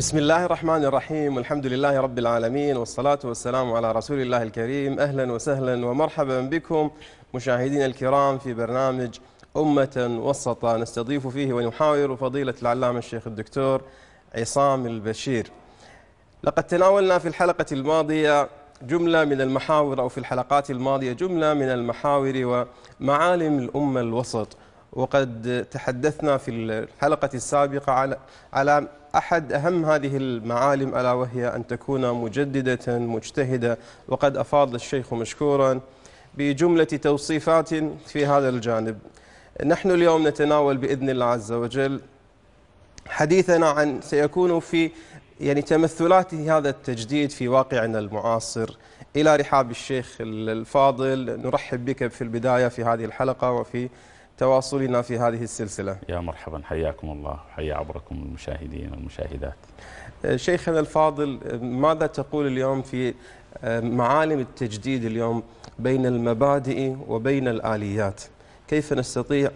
بسم الله الرحمن الرحيم والحمد لله رب العالمين والصلاة والسلام على رسول الله الكريم أهلا وسهلا ومرحبا بكم مشاهدينا الكرام في برنامج أمة وسطة نستضيف فيه ونحاور فضيلة العلامة الشيخ الدكتور عصام البشير لقد تناولنا في الحلقة الماضية جملة من المحاور أو في الحلقات الماضية جملة من المحاور ومعالم الأمة الوسط وقد تحدثنا في الحلقة السابقة على على أحد أهم هذه المعالم ألا وهي أن تكون مجددة مجتهدة. وقد أفاض الشيخ مشكورا بجملة توصيفات في هذا الجانب. نحن اليوم نتناول بإذن الله عز وجل حديثنا عن سيكون في يعني تمثلات هذا التجديد في واقعنا المعاصر. إلى رحاب الشيخ الفاضل نرحب بك في البداية في هذه الحلقة وفي تواصلنا في هذه السلسلة. يا مرحبا حياكم الله. حيا عبركم المشاهدين والمشاهدات. شيخنا الفاضل ماذا تقول اليوم في معالم التجديد اليوم بين المبادئ وبين الآليات؟ كيف نستطيع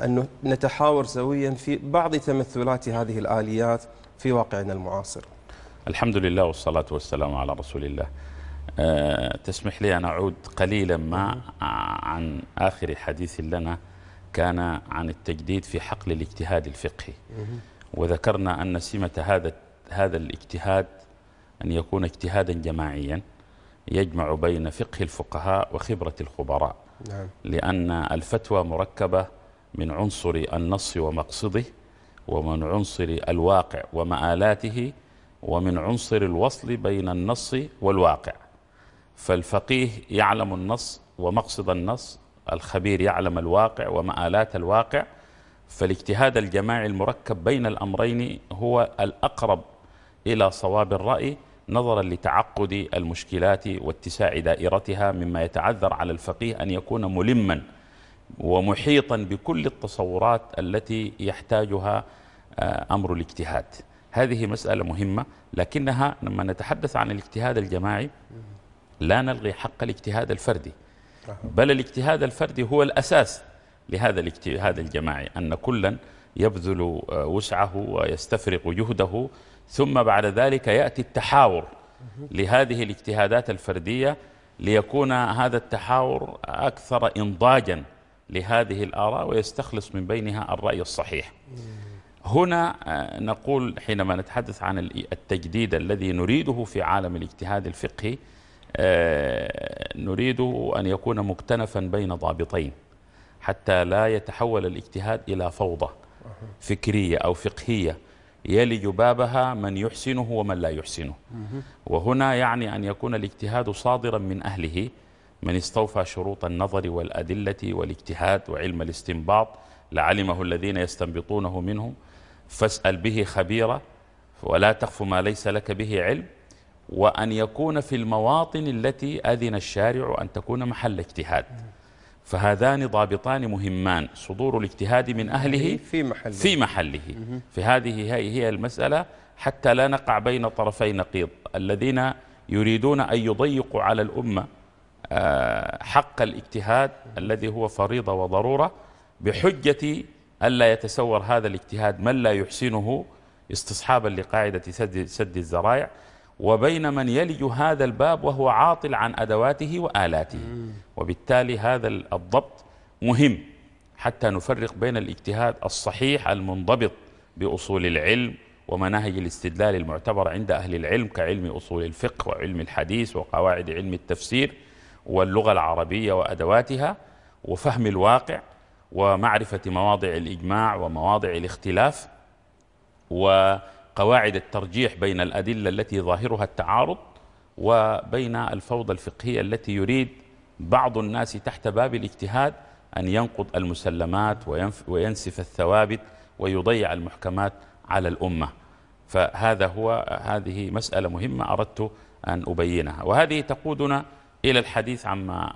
أن نتحاور سويا في بعض تمثلات هذه الآليات في واقعنا المعاصر؟ الحمد لله والصلاة والسلام على رسول الله. أه تسمح لي أن أعود قليلا ما عن آخر حديث لنا. كان عن التجديد في حقل الاجتهاد الفقهي. وذكرنا أن سمة هذا هذا الاجتهاد أن يكون اجتهادا جماعيا يجمع بين فقه الفقهاء وخبرة الخبراء. نعم. لأن الفتوى مركبة من عنصر النص ومقصده ومن عنصر الواقع ومآلاته ومن عنصر الوصل بين النص والواقع. فالفقيه يعلم النص ومقصد النص الخبير يعلم الواقع ومآلات الواقع فالاجتهاد الجماعي المركب بين الأمرين هو الأقرب إلى صواب الرأي نظرا لتعقد المشكلات واتساع دائرتها مما يتعذر على الفقيه أن يكون ملما ومحيطا بكل التصورات التي يحتاجها أمر الاجتهاد. هذه مسألة مهمة لكنها لما نتحدث عن الاجتهاد الجماعي لا نلغي حق الاجتهاد الفردي. بل الاجتهاد الفردي هو الأساس لهذا الاجتهاد الجماعي أن كلا يبذل وسعه ويستفرغ جهده ثم بعد ذلك يأتي التحاور لهذه الاجتهادات الفردية ليكون هذا التحاور أكثر إنضاجا لهذه الآراء ويستخلص من بينها الرأي الصحيح. هنا نقول حينما نتحدث عن التجديد الذي نريده في عالم الاجتهاد الفقهي نريد أن يكون مكتنفا بين ضابطين حتى لا يتحول الاجتهاد إلى فوضى فكرية أو فقهية يلج بابها من يحسنه ومن لا يحسنه. وهنا يعني أن يكون الاجتهاد صادرا من أهله من استوفى شروط النظر والأدلة والاجتهاد وعلم الاستنباط لعلمه الذين يستنبطونه منهم فاسأل به خبيرا ولا تخف ما ليس لك به علم. وأن يكون في المواطن التي أذن الشارع أن تكون محل اجتهاد. فهذان ضابطان مهمان. صدور الاجتهاد من أهله في محله. في محله. في هذه هي المسألة حتى لا نقع بين طرفي نقيض. الذين يريدون أن يضيقوا على الأمة حق الاجتهاد الذي هو فريضة وضرورة بحجة ألا يتسور هذا الاجتهاد من لا يحسنه استصحابا لقاعدة سد, سد الزرائع. وبين من يلج هذا الباب وهو عاطل عن أدواته وآلاته. وبالتالي هذا الضبط مهم حتى نفرق بين الاجتهاد الصحيح المنضبط بأصول العلم ومناهج الاستدلال المعتبر عند أهل العلم كعلم أصول الفقه وعلم الحديث وقواعد علم التفسير واللغة العربية وأدواتها وفهم الواقع ومعرفة مواضع الإجماع ومواضع الاختلاف وقواعد الترجيح بين الأدلة التي ظاهرها التعارض وبين الفوضى الفقهية التي يريد بعض الناس تحت باب الاجتهاد أن ينقض المسلمات وينسف الثوابت ويضيع المحكمات على الأمة فهذا هو هذه مسألة مهمة أردت أن أبينها وهذه تقودنا إلى الحديث عما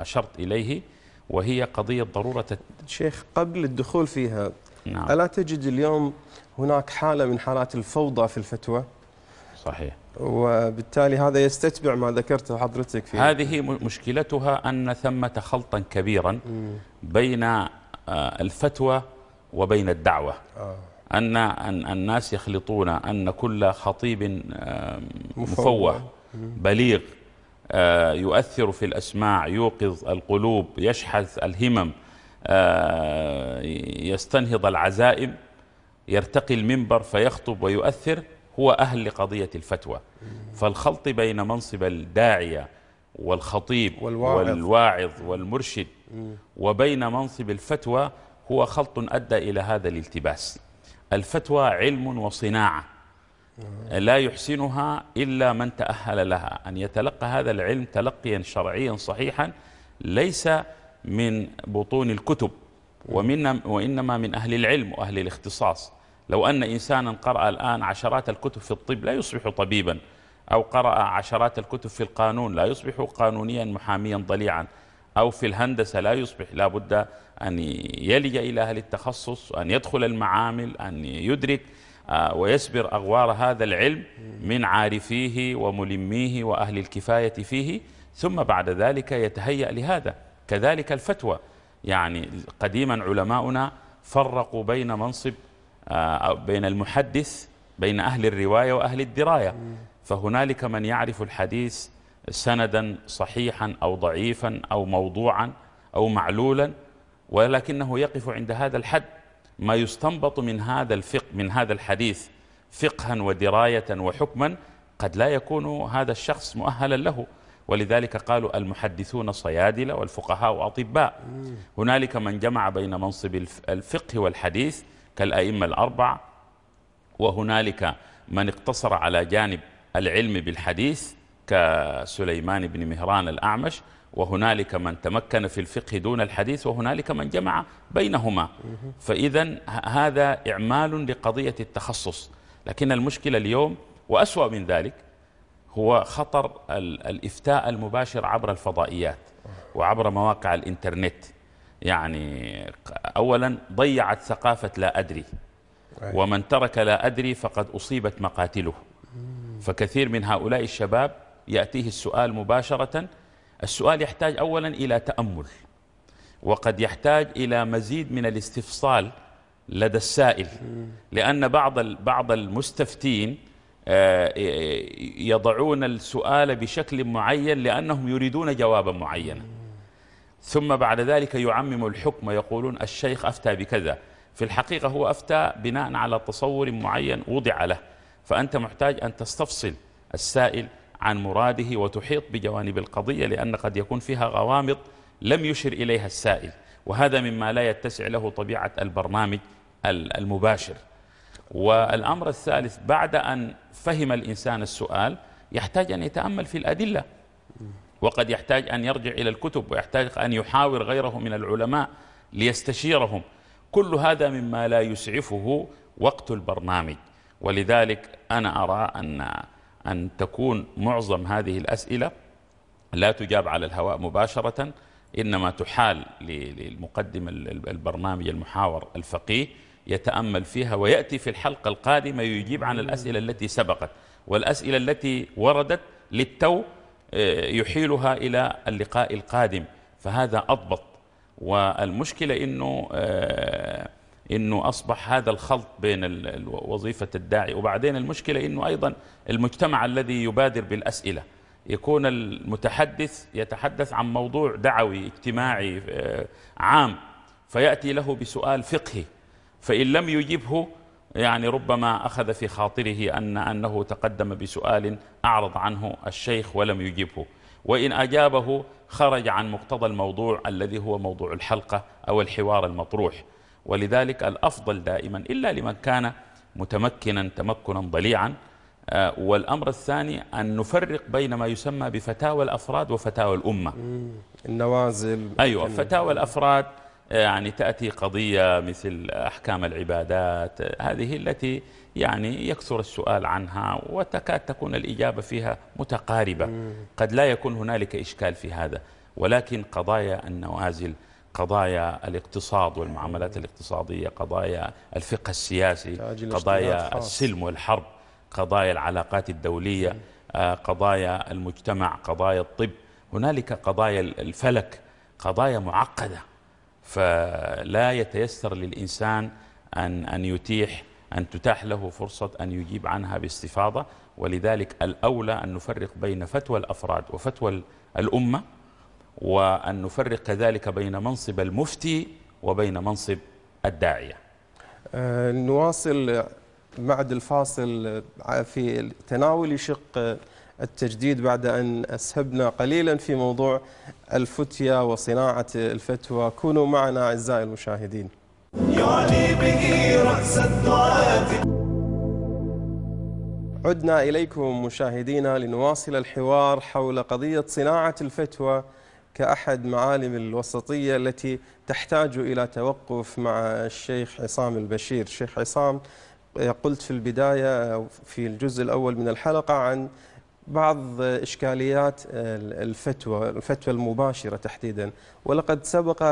أشرت إليه وهي قضية ضرورة شيخ قبل الدخول فيها نعم. ألا تجد اليوم هناك حالة من حالات الفوضى في الفتوى. صحيح. وبالتالي هذا يستتبع ما ذكرته حضرتك في هذه مشكلتها أن ثمة خلطا كبيرا بين الفتوى وبين الدعوة. أن أن الناس يخلطون أن كل خطيب آه، مفوه بليغ آه، يؤثر في الأسماع يوقظ القلوب يشحذ الهمم آه، يستنهض العزائم. يرتقي المنبر فيخطب ويؤثر هو أهل لقضية الفتوى. فالخلط بين منصب الداعية والخطيب والواعظ. والواعظ والمرشد وبين منصب الفتوى هو خلط أدى إلى هذا الالتباس. الفتوى علم وصناعة. لا يحسنها إلا من تأهل لها. أن يتلقى هذا العلم تلقيا شرعيا صحيحا ليس من بطون الكتب ومن وإنما من أهل العلم وأهل الاختصاص. لو أن إنسانا قرأ الآن عشرات الكتب في الطب لا يصبح طبيبا أو قرأ عشرات الكتب في القانون لا يصبح قانونيا محاميا ضليعا أو في الهندسة لا يصبح. لا بد أن يلجأ إلى أهل التخصص أن يدخل المعامل أن يدرك آه، ويسبر أغوار هذا العلم من عارفيه وملميه وأهل الكفاية فيه. ثم بعد ذلك يتهيأ لهذا. كذلك الفتوى. يعني قديما علماؤنا فرقوا بين منصب بين المحدث بين أهل الرواية وأهل الدراية. فهنالك من يعرف الحديث سندا صحيحا أو ضعيفا أو موضوعا أو معلولا ولكنه يقف عند هذا الحد. ما يستنبط من هذا الفقه من هذا الحديث فقها ودراية وحكما قد لا يكون هذا الشخص مؤهلا له. ولذلك قالوا المحدثون صيادلة والفقهاء أطباء. هنالك من جمع بين منصب الف- الفقه والحديث كالأئمة الأربع وهنالك من اقتصر على جانب العلم بالحديث كسليمان بن مهران الأعمش وهنالك من تمكن في الفقه دون الحديث وهنالك من جمع بينهما. فإذا هذا إعمال لقضية التخصص. لكن المشكلة اليوم وأسوأ من ذلك هو خطر ال- الإفتاء المباشر عبر الفضائيات وعبر مواقع الإنترنت. يعني أولا ضيعت ثقافة لا أدري. ومن ترك لا أدري فقد أصيبت مقاتله. فكثير من هؤلاء الشباب يأتيه السؤال مباشرة. السؤال يحتاج أولا إلى تأمل وقد يحتاج إلى مزيد من الاستفصال لدى السائل. لأن بعض بعض المستفتين آه، يضعون السؤال بشكل معين لأنهم يريدون جوابا معينا. ثم بعد ذلك يعمم الحكم ويقولون الشيخ أفتى بكذا. في الحقيقة هو أفتى بناء على تصور معين وضع له. فأنت محتاج أن تستفصل السائل عن مراده وتحيط بجوانب القضية لأن قد يكون فيها غوامض لم يشر إليها السائل. وهذا مما لا يتسع له طبيعة البرنامج ال- المباشر. والأمر الثالث بعد أن فهم الإنسان السؤال يحتاج أن يتأمل في الأدلة. وقد يحتاج أن يرجع إلى الكتب ويحتاج أن يحاور غيره من العلماء ليستشيرهم. كل هذا مما لا يسعفه وقت البرنامج. ولذلك أنا أرى أن أن تكون معظم هذه الأسئلة لا تجاب على الهواء مباشرة إنما تحال للمقدم ال- ال- البرنامج المحاور الفقيه يتأمل فيها ويأتي في الحلقة القادمة يجيب عن الأسئلة التي سبقت والأسئلة التي وردت للتو يحيلها إلى اللقاء القادم فهذا أضبط. والمشكلة إنه آه، إنه أصبح هذا الخلط بين وظيفة الداعي وبعدين المشكلة إنه أيضا المجتمع الذي يبادر بالأسئلة. يكون المتحدث يتحدث عن موضوع دعوي اجتماعي آه، عام فيأتي له بسؤال فقهي فإن لم يجبه يعني ربما أخذ في خاطره أن أنه تقدم بسؤال أعرض عنه الشيخ ولم يجبه وإن أجابه خرج عن مقتضى الموضوع الذي هو موضوع الحلقة أو الحوار المطروح. ولذلك الأفضل دائما إلا لمن كان متمكنا تمكنا ضليعا. آه، والأمر الثاني أن نفرق بين ما يسمى بفتاوى الأفراد وفتاوى الأمة. النوازل. ممكن- فتاوى الأفراد آه، يعني تأتي قضية مثل أحكام العبادات هذه التي يعني يكثر السؤال عنها وتكاد تكون الإجابة فيها متقاربة. قد لا يكون هنالك إشكال في هذا ولكن قضايا النوازل قضايا الاقتصاد والمعاملات الاقتصادية قضايا الفقه السياسي قضايا. السلم والحرب قضايا العلاقات الدولية آه، قضايا المجتمع قضايا الطب هنالك قضايا الفلك قضايا معقدة. فلا يتيسر للإنسان ان أن يتيح أن تتاح له فرصة أن يجيب عنها باستفاضة. ولذلك الأولى أن نفرق بين فتوى الأفراد وفتوى الأمة وأن نفرق كذلك بين منصب المفتي وبين منصب الداعية. أه نواصل بعد الفاصل في تناول شق التجديد بعد أن أسهبنا قليلا في موضوع الفتية وصناعة الفتوى. كونوا معنا أعزائي المشاهدين. يعني به رأس الدعاة. عدنا إليكم مشاهدينا لنواصل الحوار حول قضية صناعة الفتوى كأحد معالم الوسطية التي تحتاج إلى توقف مع الشيخ عصام البشير. الشيخ عصام قلت في البداية في الجزء الأول من الحلقة عن بعض إشكاليات الفتوى الفتوى المباشرة تحديدا. ولقد سبق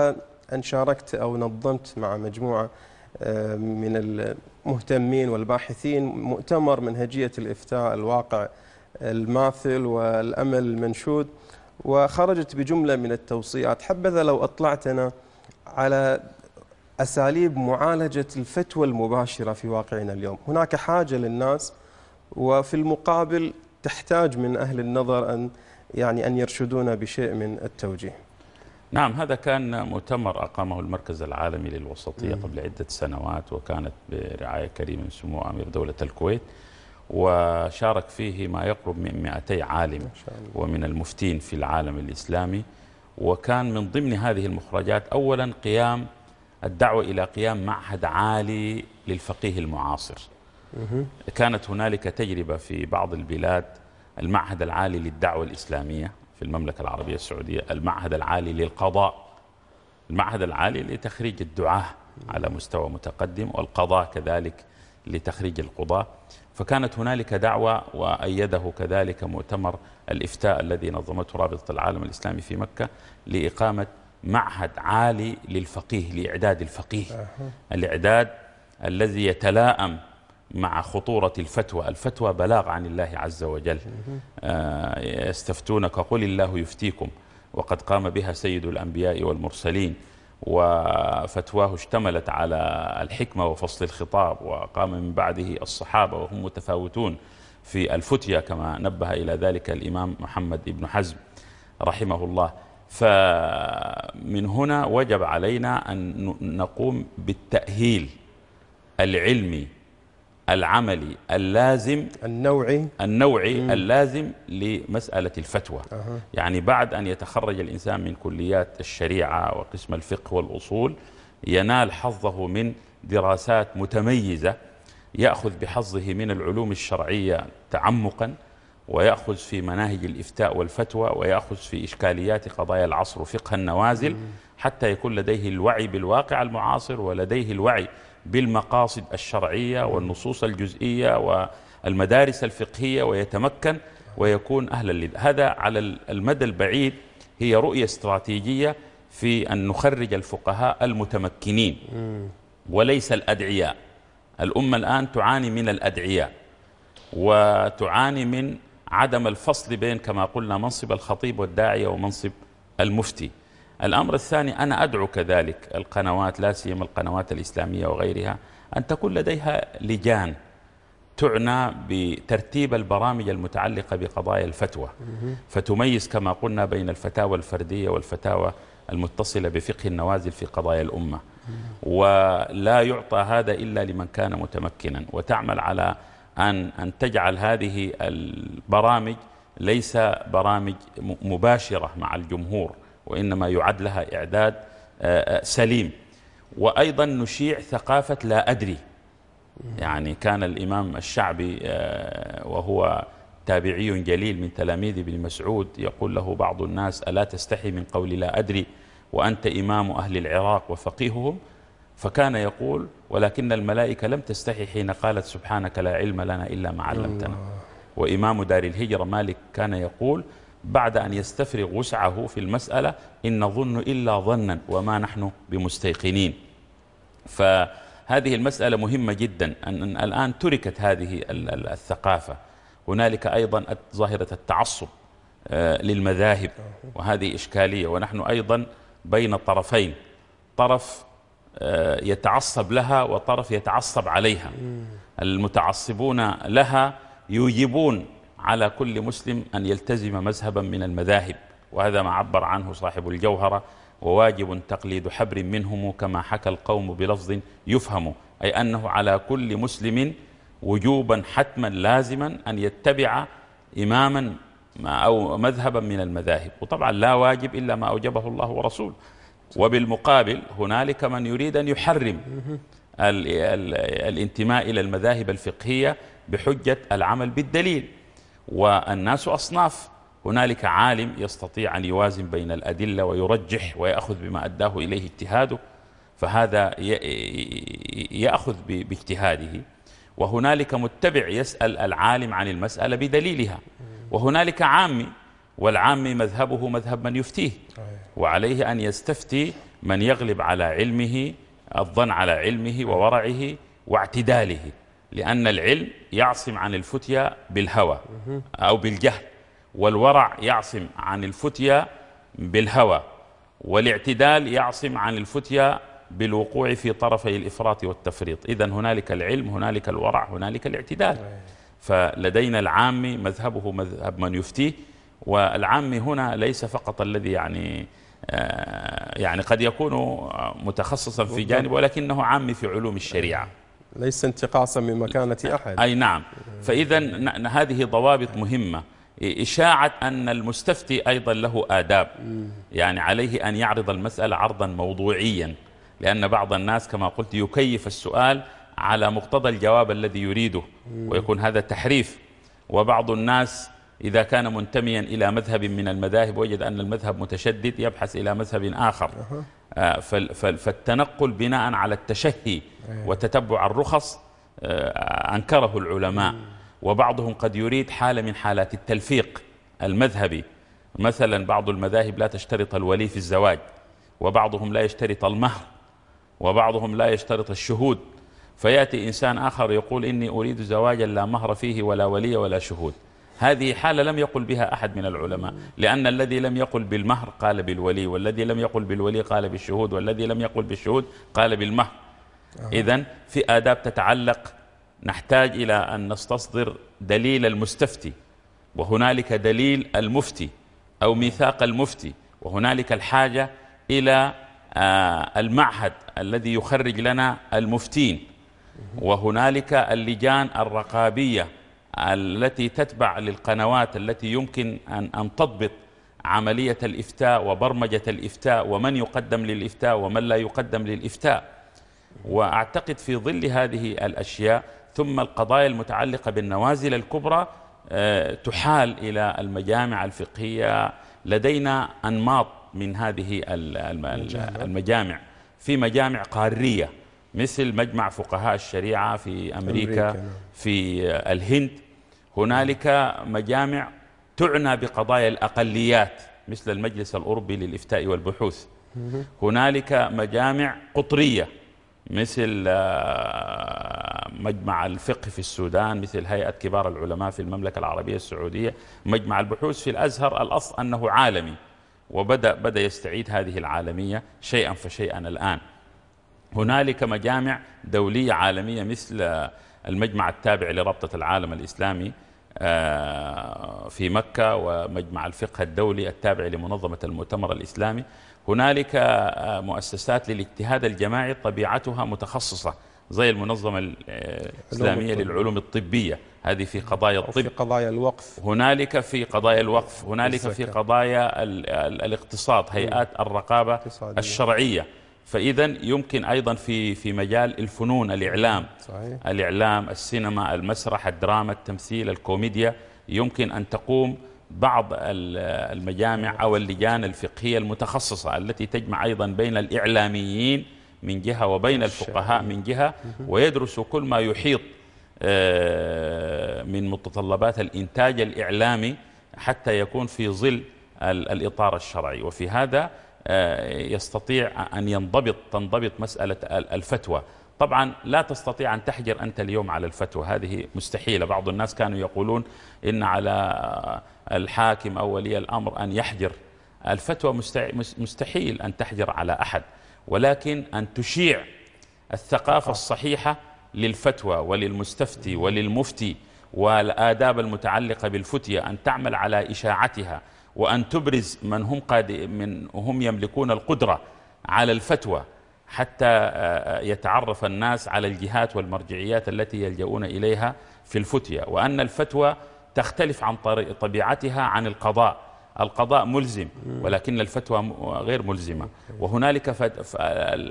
أن شاركت أو نظمت مع مجموعة من المهتمين والباحثين مؤتمر منهجية الإفتاء الواقع الماثل والأمل المنشود وخرجت بجملة من التوصيات. حبذا لو أطلعتنا على أساليب معالجة الفتوى المباشرة في واقعنا اليوم. هناك حاجة للناس وفي المقابل تحتاج من أهل النظر أن يعني أن يرشدونا بشيء من التوجيه. نعم هذا كان مؤتمر أقامه المركز العالمي للوسطية قبل عدة سنوات وكانت برعاية كريم من سمو أمير دولة الكويت وشارك فيه ما يقرب من 200 عالم ومن المفتين في العالم الإسلامي. وكان من ضمن هذه المخرجات أولا قيام الدعوة إلى قيام معهد عالي للفقيه المعاصر. كانت هنالك تجربة في بعض البلاد المعهد العالي للدعوة الإسلامية في المملكة العربية السعودية المعهد العالي للقضاء المعهد العالي لتخريج الدعاة على مستوى متقدم والقضاء كذلك لتخريج القضاة. فكانت هنالك دعوة وأيده كذلك مؤتمر الإفتاء الذي نظمته رابطة العالم الإسلامي في مكة لإقامة معهد عالي للفقيه لإعداد الفقيه. الإعداد الذي يتلائم مع خطورة الفتوى. الفتوى بلاغ عن الله عز وجل. آه، يستفتونك قل الله يفتيكم. وقد قام بها سيد الأنبياء والمرسلين. وفتواه اشتملت على الحكمة وفصل الخطاب. وقام من بعده الصحابة وهم متفاوتون في الفتية كما نبه إلى ذلك الإمام محمد بن حزم رحمه الله. فمن هنا وجب علينا أن نقوم بالتأهيل العلمي العملي اللازم النوعي النوعي مم. اللازم لمسألة الفتوى أه. يعني بعد أن يتخرج الإنسان من كليات الشريعة وقسم الفقه والأصول ينال حظه من دراسات متميزة يأخذ بحظه من العلوم الشرعية تعمقا ويأخذ في مناهج الإفتاء والفتوى ويأخذ في إشكاليات قضايا العصر وفقه النوازل حتى يكون لديه الوعي بالواقع المعاصر ولديه الوعي بالمقاصد الشرعية والنصوص الجزئية والمدارس الفقهية ويتمكن ويكون أهلا لذا هذا على المدى البعيد هي رؤية استراتيجية في أن نخرج الفقهاء المتمكنين. وليس الأدعياء. الأمة الآن تعاني من الأدعياء. وتعاني من عدم الفصل بين كما قلنا منصب الخطيب والداعية ومنصب المفتي. الأمر الثاني أنا أدعو كذلك القنوات لا سيما القنوات الإسلامية وغيرها أن تكون لديها لجان تعنى بترتيب البرامج المتعلقة بقضايا الفتوى. فتميز كما قلنا بين الفتاوى الفردية والفتاوى المتصلة بفقه النوازل في قضايا الأمة. ولا يعطى هذا إلا لمن كان متمكنا. وتعمل على أن, أن تجعل هذه البرامج ليس برامج مباشرة مع الجمهور. وإنما يعد لها إعداد آه، آه، سليم. وأيضا نشيع ثقافة لا أدري. يعني كان الإمام الشعبي آه، وهو تابعي جليل من تلاميذ ابن مسعود يقول له بعض الناس ألا تستحي من قول لا أدري وأنت إمام أهل العراق وفقيههم؟ فكان يقول ولكن الملائكة لم تستحي حين قالت سبحانك لا علم لنا إلا ما علمتنا. وإمام دار الهجرة مالك كان يقول بعد أن يستفرغ وسعه في المسألة إن نظن إلا ظنا وما نحن بمستيقنين. فهذه المسألة مهمة جدا أن الآن تركت هذه الثقافة. هنالك أيضا ظاهرة التعصب آه، للمذاهب وهذه إشكالية. ونحن أيضا بين طرفين طرف آه، يتعصب لها وطرف يتعصب عليها. المتعصبون لها يوجبون على كل مسلم أن يلتزم مذهبا من المذاهب وهذا ما عبر عنه صاحب الجوهرة وواجب تقليد حبر منهم كما حكى القوم بلفظ يفهم أي أنه على كل مسلم وجوبا حتما لازما أن يتبع إماما أو مذهبا من المذاهب. وطبعا لا واجب إلا ما أوجبه الله ورسوله. وبالمقابل هنالك من يريد أن يحرم ال ال الانتماء إلى المذاهب الفقهية بحجة العمل بالدليل. والناس أصناف. هنالك عالم يستطيع أن يوازن بين الأدلة ويرجح ويأخذ بما أداه إليه اجتهاده فهذا يأخذ باجتهاده. وهنالك متبع يسأل العالم عن المسألة بدليلها. وهنالك عامي والعامي مذهبه مذهب من يفتيه. وعليه أن يستفتي من يغلب على علمه الظن على علمه وورعه واعتداله. لأن العلم يعصم عن الفتيا بالهوى أو بالجهل والورع يعصم عن الفتيا بالهوى والاعتدال يعصم عن الفتيا بالوقوع في طرفي الإفراط والتفريط. إذا هنالك العلم هنالك الورع هنالك الاعتدال. فلدينا العامي مذهبه مذهب من يفتيه والعامي هنا ليس فقط الذي يعني آه، يعني قد يكون متخصصا في جانب ولكنه عامي في علوم الشريعة. ليس انتقاصا من مكانة أحد. أي نعم. فإذا هذه ضوابط مهمة. إشاعة أن المستفتي أيضا له آداب. يعني عليه أن يعرض المسألة عرضا موضوعيا. لأن بعض الناس كما قلت يكيف السؤال على مقتضى الجواب الذي يريده. ويكون هذا تحريف. وبعض الناس إذا كان منتميا إلى مذهب من المذاهب وجد أن المذهب متشدد يبحث إلى مذهب آخر. آه، فالتنقل بناء على التشهي. وتتبع الرخص آه، أنكره العلماء. وبعضهم قد يريد حالة من حالات التلفيق المذهبي. مثلا بعض المذاهب لا تشترط الولي في الزواج وبعضهم لا يشترط المهر وبعضهم لا يشترط الشهود. فيأتي إنسان آخر يقول إني أريد زواجا لا مهر فيه ولا ولي ولا شهود. هذه حالة لم يقل بها أحد من العلماء لأن الذي لم يقل بالمهر قال بالولي والذي لم يقل بالولي قال بالشهود والذي لم يقل بالشهود قال بالمهر. إذا في آداب تتعلق نحتاج إلى أن نستصدر دليل المستفتي وهنالك دليل المفتي أو ميثاق المفتي وهنالك الحاجة إلى آه، المعهد الذي يخرج لنا المفتين وهنالك اللجان الرقابية التي تتبع للقنوات التي يمكن أن, أن تضبط عملية الإفتاء وبرمجة الإفتاء ومن يقدم للإفتاء ومن لا يقدم للإفتاء. وأعتقد في ظل هذه الأشياء ثم القضايا المتعلقة بالنوازل الكبرى آه، تحال إلى المجامع الفقهية. لدينا أنماط من هذه المجامع. في مجامع قارية مثل مجمع فقهاء الشريعة في أمريكا نعم. في الهند. هنالك مجامع تعنى بقضايا الأقليات مثل المجلس الأوروبي للإفتاء والبحوث. هنالك مجامع قطرية مثل آه، مجمع الفقه في السودان مثل هيئة كبار العلماء في المملكة العربية السعودية مجمع البحوث في الأزهر. الأصل أنه عالمي وبدأ بدأ يستعيد هذه العالمية شيئا فشيئا الآن. هنالك مجامع دولية عالمية مثل المجمع التابع لرابطة العالم الإسلامي آه، في مكة ومجمع الفقه الدولي التابع لمنظمة المؤتمر الإسلامي. هنالك آه، مؤسسات للاجتهاد الجماعي طبيعتها متخصصة زي المنظمة الإسلامية للعلوم الطبية هذه في قضايا الطب في قضايا الوقف. هنالك في قضايا الوقف هنالك في قضايا الاقتصاد هيئات الرقابة الشرعية. فإذا يمكن أيضا في في مجال الفنون الإعلام. صحيح. الإعلام السينما المسرح الدراما التمثيل الكوميديا يمكن أن تقوم بعض المجامع أو اللجان الفقهية المتخصصة التي تجمع أيضا بين الإعلاميين من جهة وبين الفقهاء من جهة ويدرس كل ما يحيط آه، من متطلبات الإنتاج الإعلامي حتى يكون في ظل الإطار الشرعي. وفي هذا آه، يستطيع أن ينضبط تنضبط مسألة الفتوى. طبعا لا تستطيع أن تحجر أنت اليوم على الفتوى هذه مستحيلة. بعض الناس كانوا يقولون إن على الحاكم أو ولي الأمر أن يحجر. الفتوى مستحيل أن تحجر على أحد ولكن أن تشيع الثقافة الصحيحة للفتوى وللمستفتي وللمفتي والآداب المتعلقة بالفتية أن تعمل على إشاعتها وأن تبرز من هم, قاد من هم يملكون القدرة على الفتوى حتى يتعرف الناس على الجهات والمرجعيات التي يلجؤون إليها في الفتية. وأن الفتوى تختلف عن طبيعتها عن القضاء. القضاء ملزم ولكن الفتوى غير ملزمة. وهنالك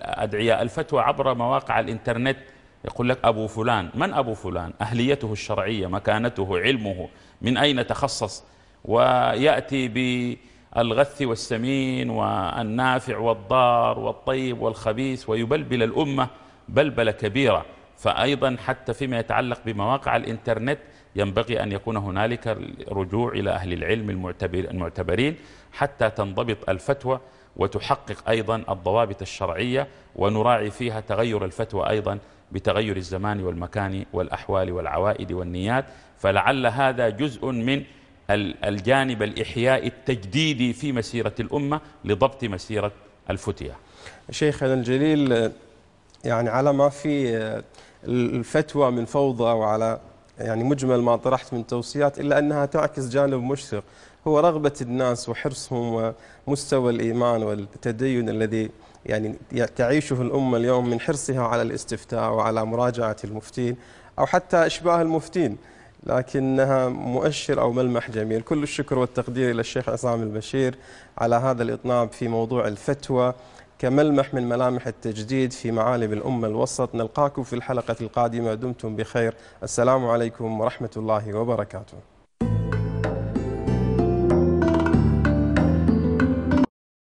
أدعياء الفتوى عبر مواقع الإنترنت. يقول لك أبو فلان من أبو فلان؟ أهليته الشرعية مكانته علمه من أين تخصص؟ ويأتي بالغث والسمين والنافع والضار والطيب والخبيث ويبلبل الأمة بلبلة كبيرة. فأيضا حتى فيما يتعلق بمواقع الإنترنت ينبغي أن يكون هنالك رجوع إلى أهل العلم المعتبرين حتى تنضبط الفتوى وتحقق أيضا الضوابط الشرعية ونراعي فيها تغير الفتوى أيضا بتغير الزمان والمكان والأحوال والعوائد والنيات. فلعل هذا جزء من الجانب الإحياء التجديدي في مسيرة الأمة لضبط مسيرة الفتية. شيخنا الجليل يعني على ما في الفتوى من فوضى وعلى يعني مجمل ما طرحت من توصيات إلا أنها تعكس جانب مشرق. هو رغبة الناس وحرصهم ومستوى الإيمان والتدين الذي يعني تعيشه الأمة اليوم من حرصها على الاستفتاء وعلى مراجعة المفتين أو حتى إشباه المفتين. لكنها مؤشر أو ملمح جميل. كل الشكر والتقدير إلى الشيخ عصام البشير على هذا الإطناب في موضوع الفتوى. كملمح من ملامح التجديد في معالم الأمة الوسط. نلقاكم في الحلقة القادمة. دمتم بخير. السلام عليكم ورحمة الله وبركاته.